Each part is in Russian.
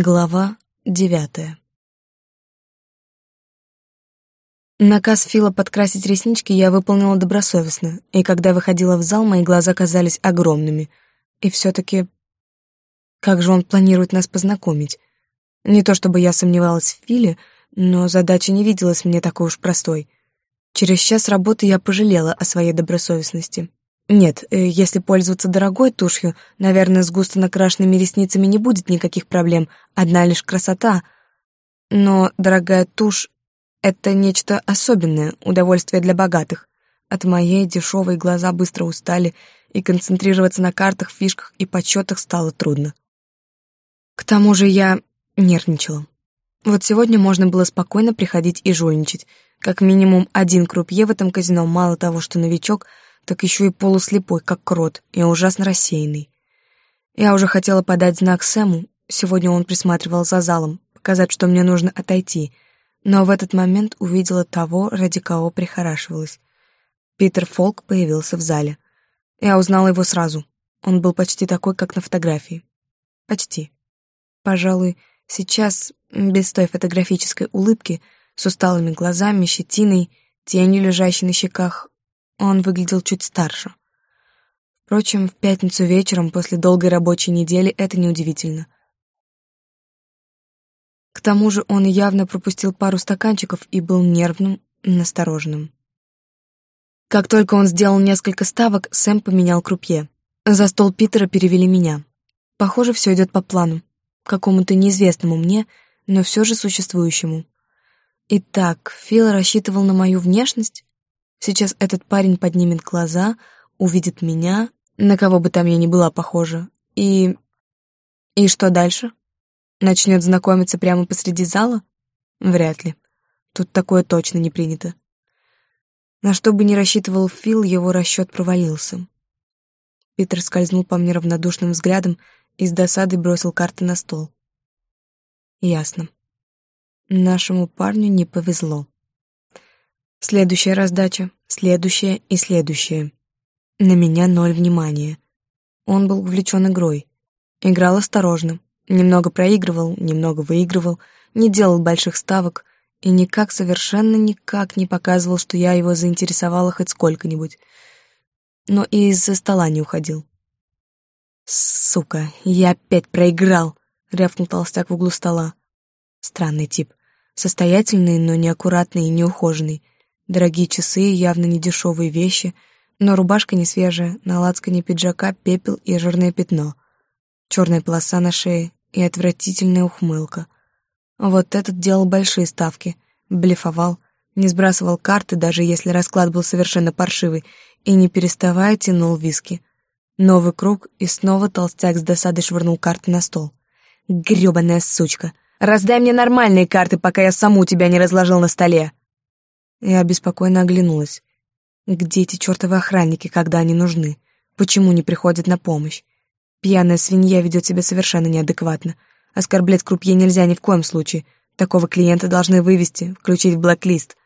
Глава девятая Наказ Фила подкрасить реснички я выполнила добросовестно, и когда выходила в зал, мои глаза казались огромными. И все-таки... Как же он планирует нас познакомить? Не то чтобы я сомневалась в Филе, но задача не виделась мне такой уж простой. Через час работы я пожалела о своей добросовестности. Нет, э, если пользоваться дорогой тушью, наверное, с густо накрашенными ресницами не будет никаких проблем, одна лишь красота. Но дорогая тушь — это нечто особенное, удовольствие для богатых. От моей дешевой глаза быстро устали, и концентрироваться на картах, фишках и подсчетах стало трудно. К тому же я нервничала. Вот сегодня можно было спокойно приходить и жульничать. Как минимум один крупье в этом казино мало того, что новичок — так еще и полуслепой, как крот, и ужасно рассеянный. Я уже хотела подать знак Сэму, сегодня он присматривал за залом, показать, что мне нужно отойти, но в этот момент увидела того, ради кого прихорашивалась. Питер Фолк появился в зале. Я узнала его сразу. Он был почти такой, как на фотографии. Почти. Пожалуй, сейчас, без той фотографической улыбки, с усталыми глазами, щетиной, тенью, лежащей на щеках, он выглядел чуть старше. Впрочем, в пятницу вечером после долгой рабочей недели это неудивительно. К тому же он явно пропустил пару стаканчиков и был нервным, настороженным. Как только он сделал несколько ставок, Сэм поменял крупье. За стол Питера перевели меня. Похоже, все идет по плану, какому-то неизвестному мне, но все же существующему. Итак, Фил рассчитывал на мою внешность? Сейчас этот парень поднимет глаза, увидит меня, на кого бы там я ни была похожа, и... И что дальше? Начнет знакомиться прямо посреди зала? Вряд ли. Тут такое точно не принято. На что бы ни рассчитывал Фил, его расчет провалился. Питер скользнул по мне равнодушным взглядом и с досадой бросил карты на стол. Ясно. Нашему парню не повезло. Следующая раздача, следующая и следующая. На меня ноль внимания. Он был увлечен игрой. Играл осторожно. Немного проигрывал, немного выигрывал, не делал больших ставок и никак, совершенно никак не показывал, что я его заинтересовала хоть сколько-нибудь. Но и из-за стола не уходил. «Сука, я опять проиграл!» — рявкнул толстяк в углу стола. Странный тип. Состоятельный, но неаккуратный и неухоженный. Дорогие часы, явно не дешевые вещи, но рубашка не свежая, на лацкане пиджака пепел и жирное пятно. Черная полоса на шее и отвратительная ухмылка. Вот этот делал большие ставки, блефовал, не сбрасывал карты, даже если расклад был совершенно паршивый, и не переставая тянул виски. Новый круг, и снова толстяк с досадой швырнул карты на стол. «Грёбаная сучка! Раздай мне нормальные карты, пока я саму тебя не разложил на столе!» Я беспокойно оглянулась. Где эти чертовы охранники, когда они нужны? Почему не приходят на помощь? Пьяная свинья ведет себя совершенно неадекватно. Оскорблять крупье нельзя ни в коем случае. Такого клиента должны вывести, включить в блэк-лист.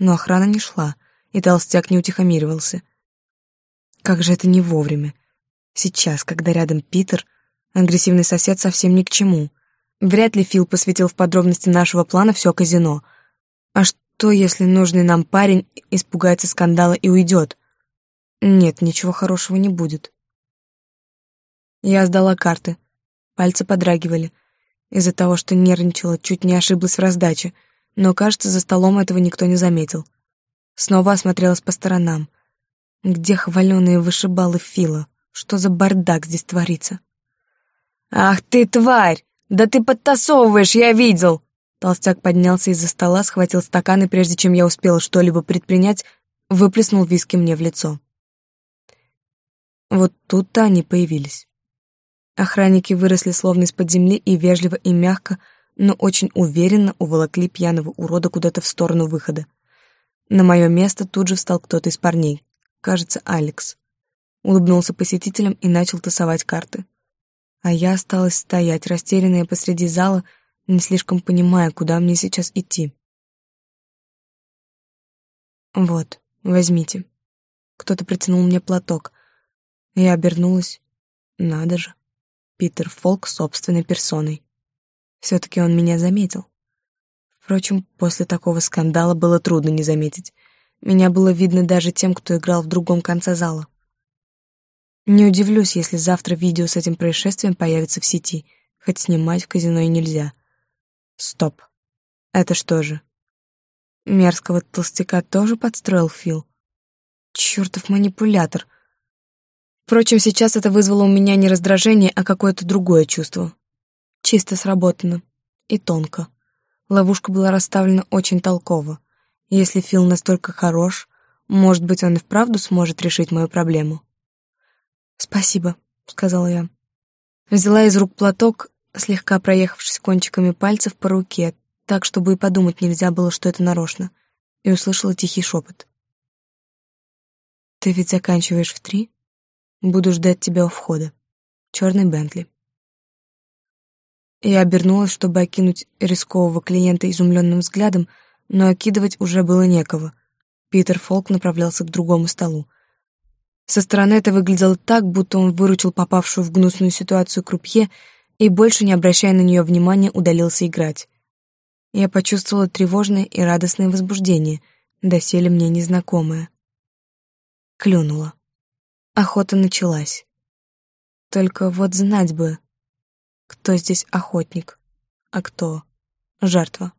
Но охрана не шла, и толстяк не утихомиривался. Как же это не вовремя. Сейчас, когда рядом Питер, агрессивный сосед совсем ни к чему. Вряд ли Фил посвятил в подробности нашего плана все казино. А что что, если нужный нам парень испугается скандала и уйдет? Нет, ничего хорошего не будет. Я сдала карты. Пальцы подрагивали. Из-за того, что нервничала, чуть не ошиблась в раздаче, но, кажется, за столом этого никто не заметил. Снова осмотрелась по сторонам. Где хваленые вышибалы Фила? Что за бардак здесь творится? «Ах ты, тварь! Да ты подтасовываешь, я видел!» Толстяк поднялся из-за стола, схватил стакан и, прежде чем я успела что-либо предпринять, выплеснул виски мне в лицо. Вот тут-то они появились. Охранники выросли словно из-под земли и вежливо и мягко, но очень уверенно уволокли пьяного урода куда-то в сторону выхода. На мое место тут же встал кто-то из парней, кажется, Алекс. Улыбнулся посетителям и начал тасовать карты. А я осталась стоять, растерянная посреди зала, не слишком понимая, куда мне сейчас идти. «Вот, возьмите». Кто-то протянул мне платок. Я обернулась. Надо же. Питер Фолк собственной персоной. Все-таки он меня заметил. Впрочем, после такого скандала было трудно не заметить. Меня было видно даже тем, кто играл в другом конце зала. Не удивлюсь, если завтра видео с этим происшествием появится в сети, хоть снимать в казино и нельзя. Стоп. Это что же? Мерзкого толстяка тоже подстроил Фил? Чёртов манипулятор. Впрочем, сейчас это вызвало у меня не раздражение, а какое-то другое чувство. Чисто сработано. И тонко. Ловушка была расставлена очень толково. Если Фил настолько хорош, может быть, он и вправду сможет решить мою проблему. «Спасибо», — сказала я. Взяла из рук платок, слегка проехавшись кончиками пальцев по руке, так, чтобы и подумать нельзя было, что это нарочно, и услышала тихий шепот. «Ты ведь заканчиваешь в три? Буду ждать тебя у входа. Черный Бентли». Я обернулась, чтобы окинуть рискового клиента изумленным взглядом, но окидывать уже было некого. Питер Фолк направлялся к другому столу. Со стороны это выглядело так, будто он выручил попавшую в гнусную ситуацию крупье и, больше не обращая на нее внимания, удалился играть. Я почувствовала тревожное и радостное возбуждение, доселе мне незнакомое. Клюнула. Охота началась. Только вот знать бы, кто здесь охотник, а кто жертва.